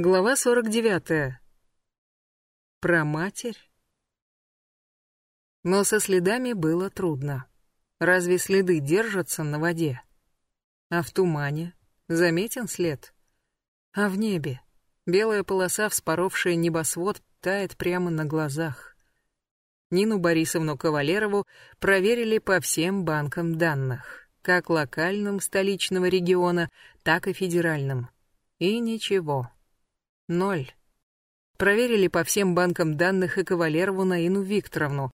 Глава 49. Про матерь? Но со следами было трудно. Разве следы держатся на воде? А в тумане? Заметен след? А в небе? Белая полоса, вспоровшая небосвод, тает прямо на глазах. Нину Борисовну Кавалерову проверили по всем банкам данных, как локальным столичного региона, так и федеральным. И ничего. Ноль. Проверили по всем банкам данных и Кавалерову Наину Викторовну.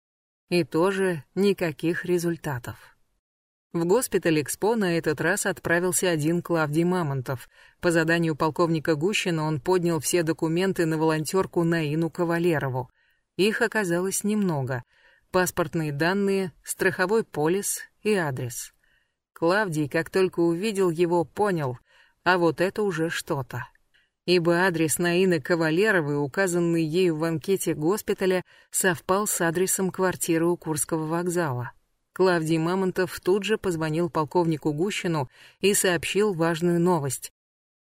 И тоже никаких результатов. В госпиталь Экспо на этот раз отправился один Клавдий Мамонтов. По заданию полковника Гущина он поднял все документы на волонтерку Наину Кавалерову. Их оказалось немного. Паспортные данные, страховой полис и адрес. Клавдий, как только увидел его, понял, а вот это уже что-то ибо адрес Наины Кавалеровой, указанный ею в анкете госпиталя, совпал с адресом квартиры у Курского вокзала. Клавдий Мамонтов тут же позвонил полковнику Гущину и сообщил важную новость.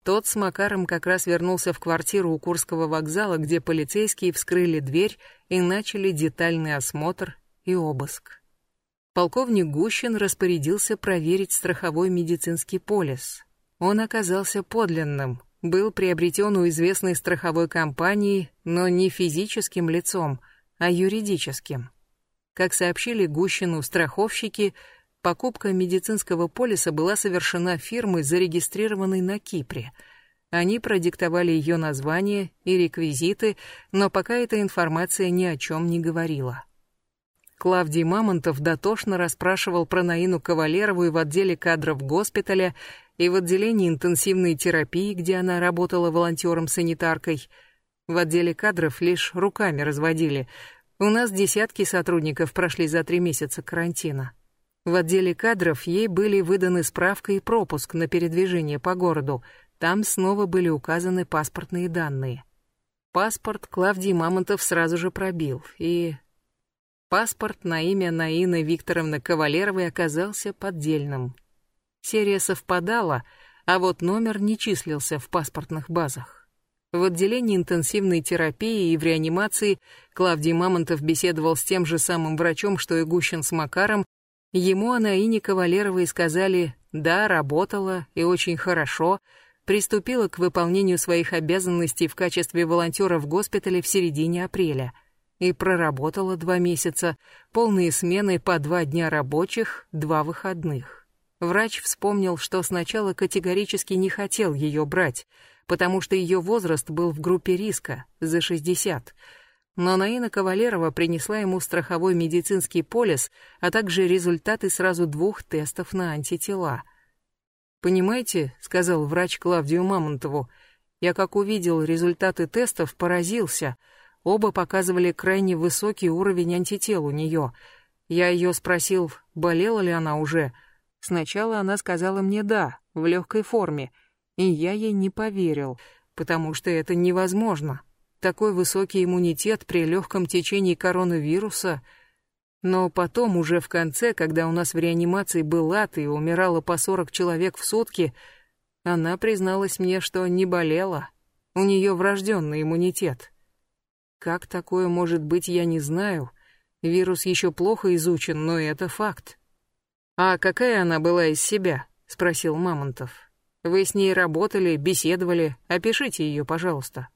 Тот с Макаром как раз вернулся в квартиру у Курского вокзала, где полицейские вскрыли дверь и начали детальный осмотр и обыск. Полковник Гущин распорядился проверить страховой медицинский полис. Он оказался подлинным, был приобретен у известной страховой компании, но не физическим лицом, а юридическим. Как сообщили Гущину страховщики, покупка медицинского полиса была совершена фирмой, зарегистрированной на Кипре. Они продиктовали ее название и реквизиты, но пока эта информация ни о чем не говорила. Клавдий Мамонтов дотошно расспрашивал про Наину Кавалерову и в отделе кадров госпиталя, и в отделении интенсивной терапии, где она работала волонтером-санитаркой. В отделе кадров лишь руками разводили. У нас десятки сотрудников прошли за три месяца карантина. В отделе кадров ей были выданы справка и пропуск на передвижение по городу. Там снова были указаны паспортные данные. Паспорт Клавдий Мамонтов сразу же пробил, и Паспорт на имя Наины Викторовны Кавалеровой оказался поддельным. Серия совпадала, а вот номер не числился в паспортных базах. В отделении интенсивной терапии и в реанимации Клавдий Мамонтов беседовал с тем же самым врачом, что и Гущин с Макаром. Ему о Наине Кавалеровой сказали «да, работала и очень хорошо», приступила к выполнению своих обязанностей в качестве волонтера в госпитале в середине апреля – и проработала два месяца, полные смены по два дня рабочих, два выходных. Врач вспомнил, что сначала категорически не хотел ее брать, потому что ее возраст был в группе риска, за 60. Но Наина Кавалерова принесла ему страховой медицинский полис, а также результаты сразу двух тестов на антитела. «Понимаете», — сказал врач Клавдию Мамонтову, — «я как увидел результаты тестов, поразился». Оба показывали крайне высокий уровень антител у нее. Я ее спросил, болела ли она уже. Сначала она сказала мне «да», в легкой форме, и я ей не поверил, потому что это невозможно. Такой высокий иммунитет при легком течении коронавируса. Но потом, уже в конце, когда у нас в реанимации был ад и умирало по 40 человек в сутки, она призналась мне, что не болела. У нее врожденный иммунитет. Как такое может быть, я не знаю. Вирус еще плохо изучен, но это факт. «А какая она была из себя?» — спросил Мамонтов. «Вы с ней работали, беседовали. Опишите ее, пожалуйста».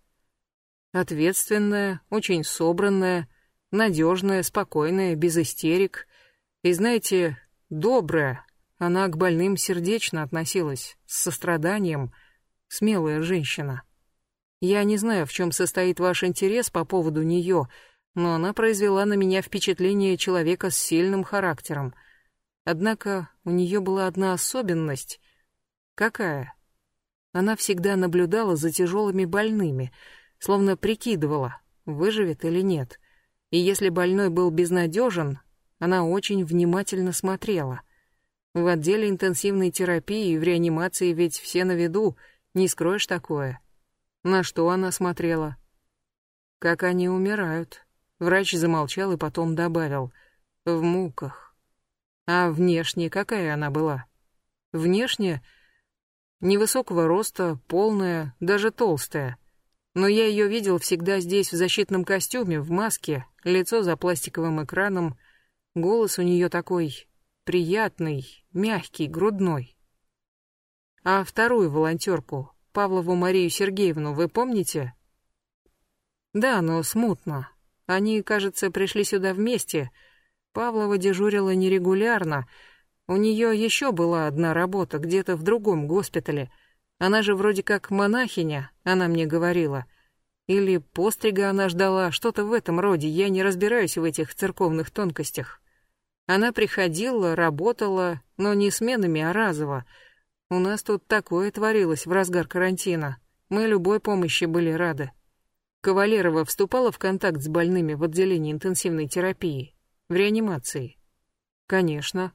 Ответственная, очень собранная, надежная, спокойная, без истерик. И, знаете, добрая. Она к больным сердечно относилась, с состраданием. Смелая женщина. Я не знаю, в чем состоит ваш интерес по поводу нее, но она произвела на меня впечатление человека с сильным характером. Однако у нее была одна особенность. Какая? Она всегда наблюдала за тяжелыми больными, словно прикидывала, выживет или нет. И если больной был безнадежен, она очень внимательно смотрела. В отделе интенсивной терапии и в реанимации ведь все на виду, не скроешь такое. На что она смотрела? Как они умирают. Врач замолчал и потом добавил. В муках. А внешне какая она была? Внешне невысокого роста, полная, даже толстая. Но я ее видел всегда здесь в защитном костюме, в маске, лицо за пластиковым экраном. Голос у нее такой приятный, мягкий, грудной. А вторую волонтерку, Павлову Марию Сергеевну, вы помните? Да, но смутно. Они, кажется, пришли сюда вместе. Павлова дежурила нерегулярно. У нее еще была одна работа где-то в другом госпитале. Она же вроде как монахиня, она мне говорила. Или пострига она ждала, что-то в этом роде. Я не разбираюсь в этих церковных тонкостях. Она приходила, работала, но не сменами, а разово. У нас тут такое творилось в разгар карантина. Мы любой помощи были рады. Кавалерова вступала в контакт с больными в отделении интенсивной терапии, в реанимации. Конечно.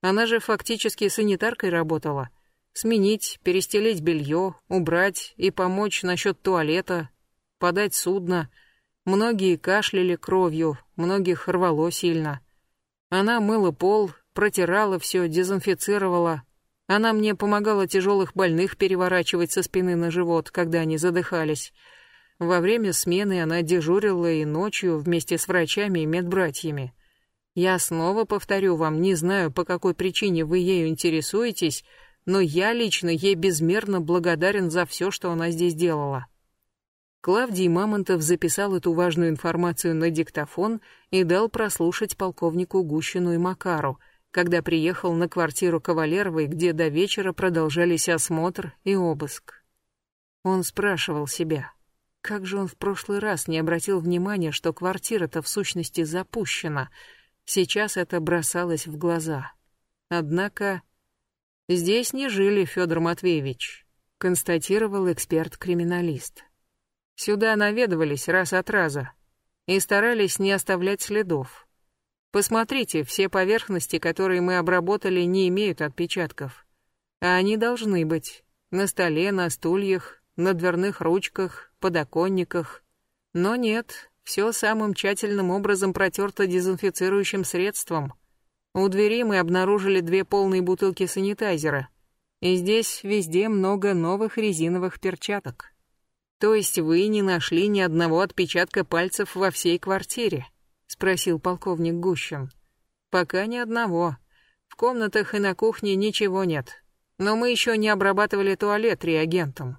Она же фактически санитаркой работала. Сменить, перестелить белье, убрать и помочь насчет туалета, подать судно. Многие кашляли кровью, многих рвало сильно. Она мыла пол, протирала все, дезинфицировала. Она мне помогала тяжелых больных переворачивать со спины на живот, когда они задыхались. Во время смены она дежурила и ночью вместе с врачами и медбратьями. Я снова повторю вам, не знаю, по какой причине вы ею интересуетесь, но я лично ей безмерно благодарен за все, что она здесь делала. Клавдий Мамонтов записал эту важную информацию на диктофон и дал прослушать полковнику Гущину и Макару, когда приехал на квартиру Кавалеровой, где до вечера продолжались осмотр и обыск. Он спрашивал себя, как же он в прошлый раз не обратил внимания, что квартира-то в сущности запущена. Сейчас это бросалось в глаза. Однако здесь не жили, Федор Матвеевич, констатировал эксперт-криминалист. Сюда наведывались раз от раза и старались не оставлять следов. Посмотрите, все поверхности, которые мы обработали, не имеют отпечатков. А они должны быть. На столе, на стульях, на дверных ручках, подоконниках. Но нет, все самым тщательным образом протерто дезинфицирующим средством. У двери мы обнаружили две полные бутылки санитайзера. И здесь везде много новых резиновых перчаток. То есть вы не нашли ни одного отпечатка пальцев во всей квартире? Спросил полковник Гущин. Пока ни одного. В комнатах и на кухне ничего нет. Но мы еще не обрабатывали туалет реагентом.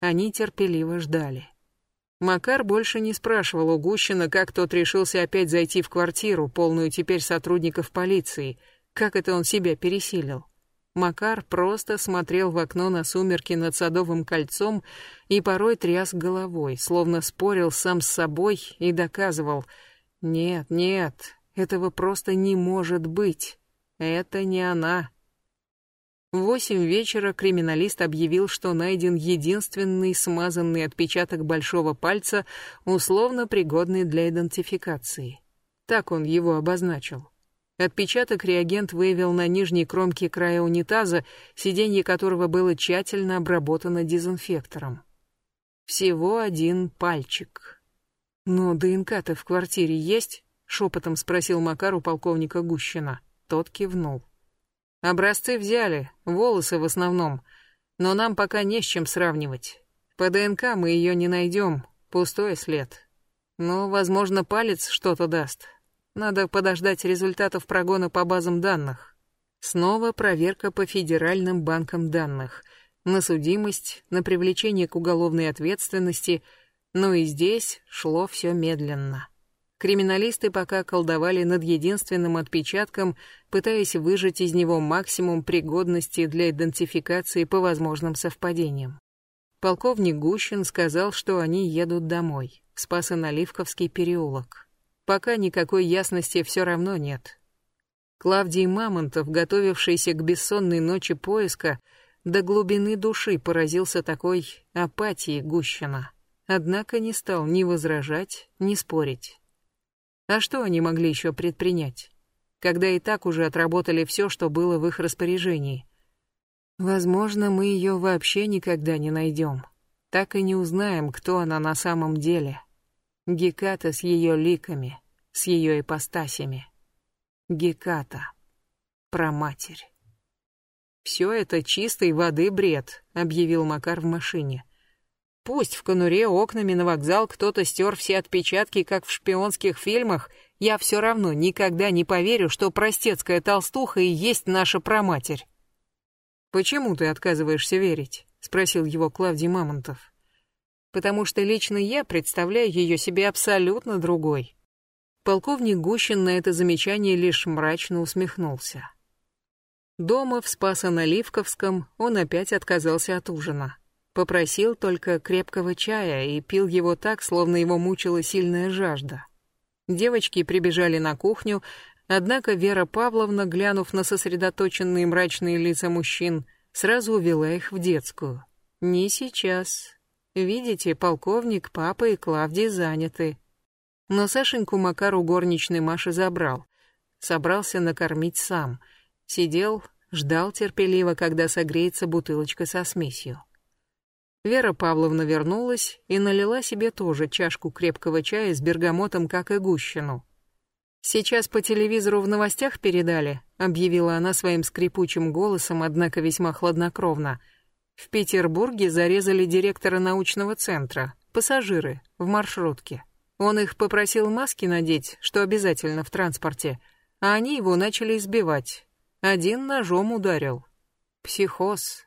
Они терпеливо ждали. Макар больше не спрашивал у Гущина, как тот решился опять зайти в квартиру, полную теперь сотрудников полиции, как это он себя пересилил. Макар просто смотрел в окно на сумерки над Садовым кольцом и порой тряс головой, словно спорил сам с собой и доказывал «Нет, нет, этого просто не может быть. Это не она». В восемь вечера криминалист объявил, что найден единственный смазанный отпечаток большого пальца, условно пригодный для идентификации. Так он его обозначил. Отпечаток реагент выявил на нижней кромке края унитаза, сиденье которого было тщательно обработано дезинфектором. Всего один пальчик. «Но ДНК-то в квартире есть?» — шепотом спросил Макар у полковника Гущина. Тот кивнул. «Образцы взяли, волосы в основном, но нам пока не с чем сравнивать. По ДНК мы ее не найдем, пустой след. Но, возможно, палец что-то даст, надо подождать результатов прогона по базам данных. Снова проверка по федеральным банкам данных. На судимость, на привлечение к уголовной ответственности. Но и здесь шло все медленно. Криминалисты пока колдовали над единственным отпечатком, пытаясь выжать из него максимум пригодности для идентификации по возможным совпадениям. Полковник Гущин сказал, что они едут домой, в Спасо-Наливковский переулок. Пока никакой ясности все равно нет. Клавдий Мамонтов, готовившийся к бессонной ночи поиска, до глубины души поразился такой апатией Гущина. Однако не стал ни возражать, ни спорить. А что они могли еще предпринять, когда и так уже отработали все, что было в их распоряжении? Возможно, мы ее вообще никогда не найдем. Так и не узнаем, кто она на самом деле. Геката с ее ликами, с ее ипостасями. Геката. про матерь. «Все это чистой воды бред», — объявил Макар в машине. Пусть в конуре окнами на вокзал кто-то стер все отпечатки, как в шпионских фильмах, я все равно никогда не поверю, что простецкая толстуха и есть наша проматерь. «Почему ты отказываешься верить?» — спросил его Клавдий Мамонтов. «Потому что лично я представляю ее себе абсолютно другой». Полковник Гущин на это замечание лишь мрачно усмехнулся. Дома в Спасо-Наливковском он опять отказался от ужина. Попросил только крепкого чая и пил его так, словно его мучила сильная жажда. Девочки прибежали на кухню, однако Вера Павловна, глянув на сосредоточенные мрачные лица мужчин, сразу увела их в детскую. «Не сейчас. Видите, полковник, папа и Клавдий заняты». Но Сашеньку Макар у горничной Маши забрал. Собрался накормить сам. Сидел, ждал терпеливо, когда согреется бутылочка со смесью. Вера Павловна вернулась и налила себе тоже чашку крепкого чая с бергамотом, как и гущину. «Сейчас по телевизору в новостях передали», — объявила она своим скрипучим голосом, однако весьма хладнокровно. «В Петербурге зарезали директора научного центра, пассажиры, в маршрутке. Он их попросил маски надеть, что обязательно в транспорте, а они его начали избивать. Один ножом ударил. Психоз,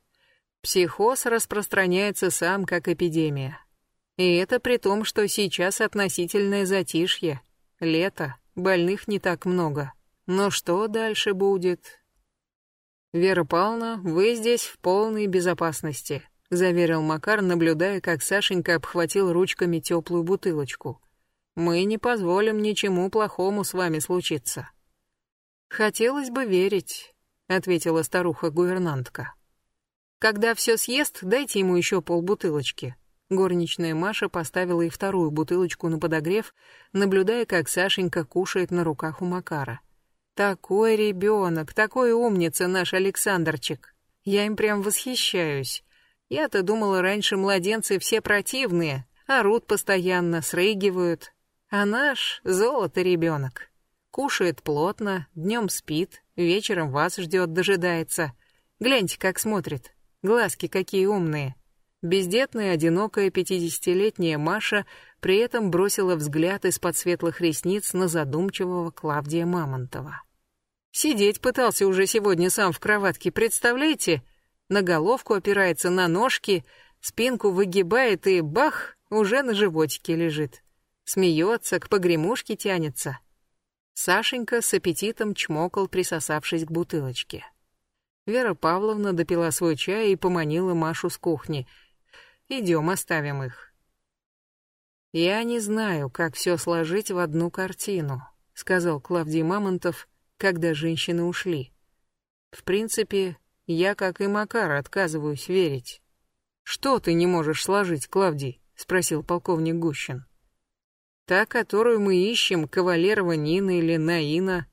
Психоз распространяется сам как эпидемия. И это при том, что сейчас относительное затишье. Лето, больных не так много. Но что дальше будет? Вера Павловна, вы здесь в полной безопасности, заверил Макар, наблюдая, как Сашенька обхватил ручками теплую бутылочку. Мы не позволим ничему плохому с вами случиться. Хотелось бы верить, ответила старуха-гувернантка. Когда все съест, дайте ему еще полбутылочки. Горничная Маша поставила и вторую бутылочку на подогрев, наблюдая, как Сашенька кушает на руках у Макара. Такой ребенок, такой умница наш Александрчик. Я им прям восхищаюсь. Я-то думала, раньше младенцы все противные, орут постоянно, срыгивают. А наш золото ребенок. Кушает плотно, днем спит, вечером вас ждет, дожидается. Гляньте, как смотрит. Глазки какие умные. Бездетная, одинокая пятидесятилетняя Маша при этом бросила взгляд из-под светлых ресниц на задумчивого Клавдия Мамонтова. Сидеть пытался уже сегодня сам в кроватке, представляете? На головку опирается, на ножки, спинку выгибает и бах, уже на животике лежит. Смеется, к погремушке тянется. Сашенька с аппетитом чмокал, присосавшись к бутылочке. Вера Павловна допила свой чай и поманила Машу с кухни. «Идем, оставим их». «Я не знаю, как все сложить в одну картину», — сказал Клавдий Мамонтов, когда женщины ушли. «В принципе, я, как и Макар, отказываюсь верить». «Что ты не можешь сложить, Клавдий?» — спросил полковник Гущин. «Та, которую мы ищем, Кавалерова Нина или Наина,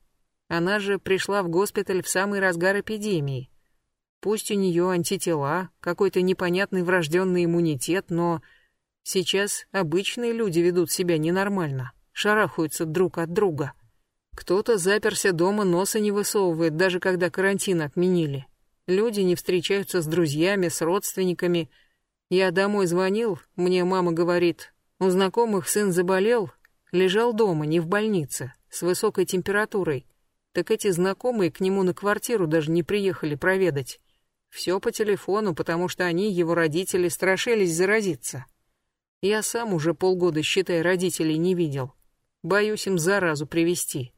она же пришла в госпиталь в самый разгар эпидемии. Пусть у нее антитела, какой-то непонятный врожденный иммунитет, но сейчас обычные люди ведут себя ненормально, шарахаются друг от друга. Кто-то заперся дома, носа не высовывает, даже когда карантин отменили. Люди не встречаются с друзьями, с родственниками. Я домой звонил, мне мама говорит, у знакомых сын заболел, лежал дома, не в больнице, с высокой температурой так эти знакомые к нему на квартиру даже не приехали проведать. Все по телефону, потому что они, его родители, страшились заразиться. Я сам уже полгода, считай, родителей не видел. Боюсь им заразу привезти.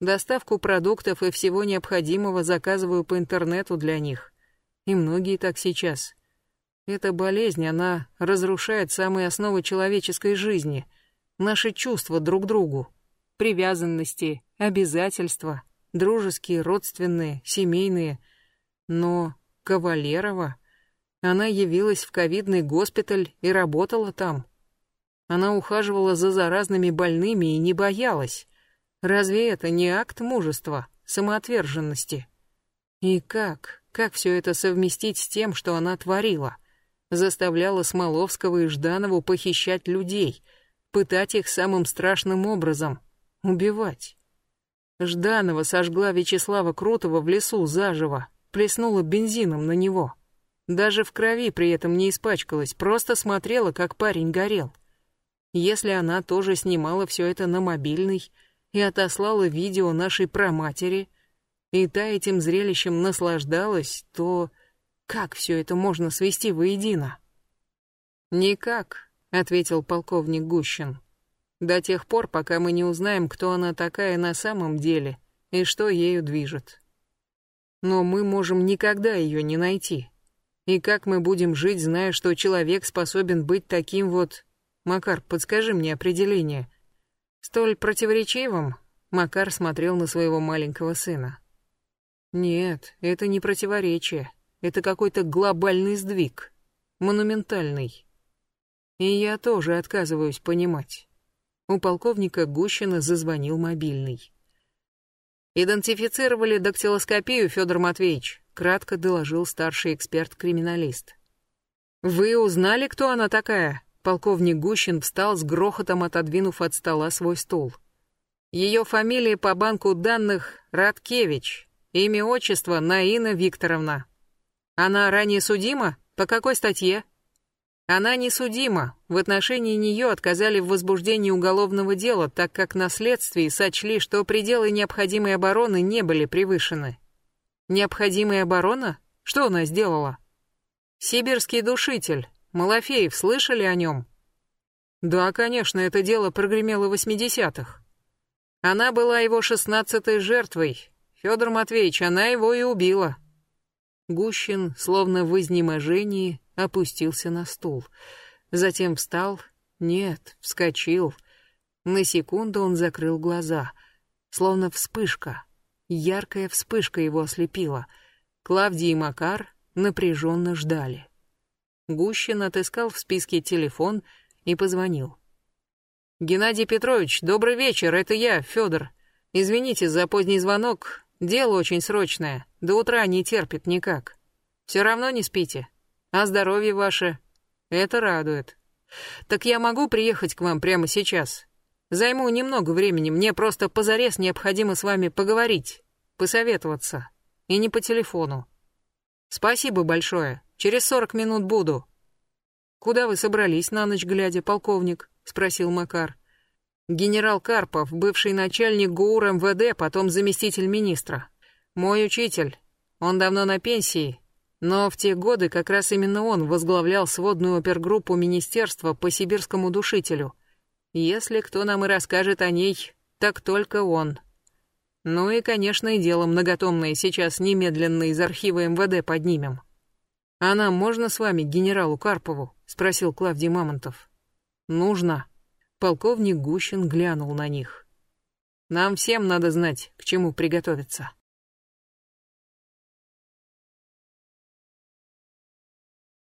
Доставку продуктов и всего необходимого заказываю по интернету для них. И многие так сейчас. Эта болезнь, она разрушает самые основы человеческой жизни, наши чувства друг к другу привязанности, обязательства, дружеские, родственные, семейные. Но Кавалерова, она явилась в ковидный госпиталь и работала там. Она ухаживала за заразными больными и не боялась. Разве это не акт мужества, самоотверженности? И как, как все это совместить с тем, что она творила? Заставляла Смоловского и Жданову похищать людей, пытать их самым страшным образом — Убивать. Жданова сожгла Вячеслава Крутого в лесу заживо, плеснула бензином на него. Даже в крови при этом не испачкалась, просто смотрела, как парень горел. Если она тоже снимала все это на мобильный и отослала видео нашей праматери, и та этим зрелищем наслаждалась, то как все это можно свести воедино? «Никак», — ответил полковник Гущин. «До тех пор, пока мы не узнаем, кто она такая на самом деле и что ею движет. Но мы можем никогда ее не найти. И как мы будем жить, зная, что человек способен быть таким вот... Макар, подскажи мне определение. Столь противоречивым?» Макар смотрел на своего маленького сына. «Нет, это не противоречие. Это какой-то глобальный сдвиг. Монументальный. И я тоже отказываюсь понимать». У полковника Гущина зазвонил мобильный. «Идентифицировали дактилоскопию, Федор Матвеевич», — кратко доложил старший эксперт-криминалист. «Вы узнали, кто она такая?» Полковник Гущин встал с грохотом, отодвинув от стола свой стул. Ее фамилия по банку данных Радкевич, имя отчество Наина Викторовна. Она ранее судима? По какой статье? Она не судима. В отношении нее отказали в возбуждении уголовного дела, так как на следствии сочли, что пределы необходимой обороны не были превышены. Необходимая оборона? Что она сделала? Сибирский душитель. Малафеев, слышали о нем? Да, конечно, это дело прогремело в 80-х. Она была его шестнадцатой жертвой. Федор Матвеевич, она его и убила. Гущин, словно в изнеможении, опустился на стул. Затем встал. Нет, вскочил. На секунду он закрыл глаза. Словно вспышка. Яркая вспышка его ослепила. Клавдий и Макар напряженно ждали. Гущин отыскал в списке телефон и позвонил. «Геннадий Петрович, добрый вечер, это я, Федор. Извините за поздний звонок, дело очень срочное, до утра не терпит никак. Все равно не спите?» А здоровье ваше? Это радует. Так я могу приехать к вам прямо сейчас? Займу немного времени, мне просто позарез необходимо с вами поговорить, посоветоваться. И не по телефону. Спасибо большое. Через сорок минут буду. Куда вы собрались на ночь глядя, полковник? Спросил Макар. Генерал Карпов, бывший начальник ГУР МВД, потом заместитель министра. Мой учитель. Он давно на пенсии, но в те годы как раз именно он возглавлял сводную опергруппу Министерства по сибирскому душителю. Если кто нам и расскажет о ней, так только он. Ну и, конечно, и дело многотомное сейчас немедленно из архива МВД поднимем. «А нам можно с вами генералу Карпову?» — спросил Клавдий Мамонтов. «Нужно». Полковник Гущин глянул на них. «Нам всем надо знать, к чему приготовиться».